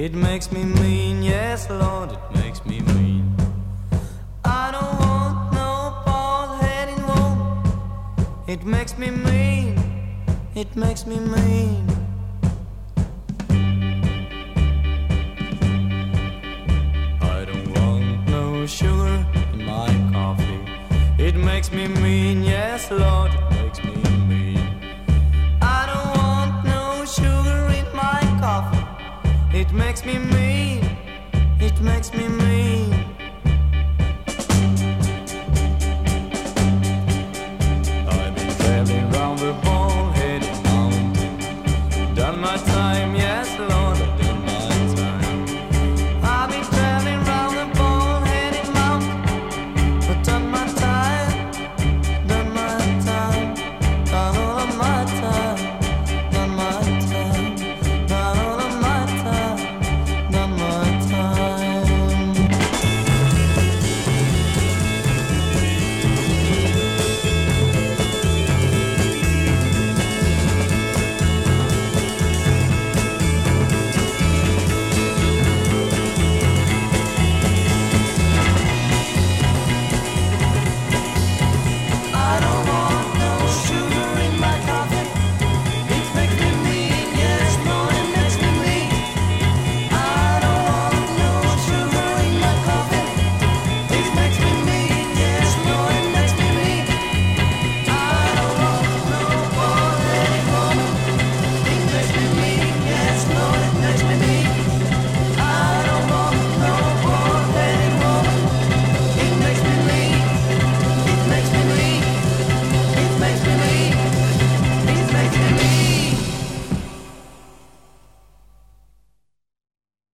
It makes me mean, yes, Lord, it makes me mean. I don't want no bald headed woman. It makes me mean, it makes me mean. I don't want no sugar in my coffee. It makes me mean, yes, Lord, It makes me mean, it makes me mean.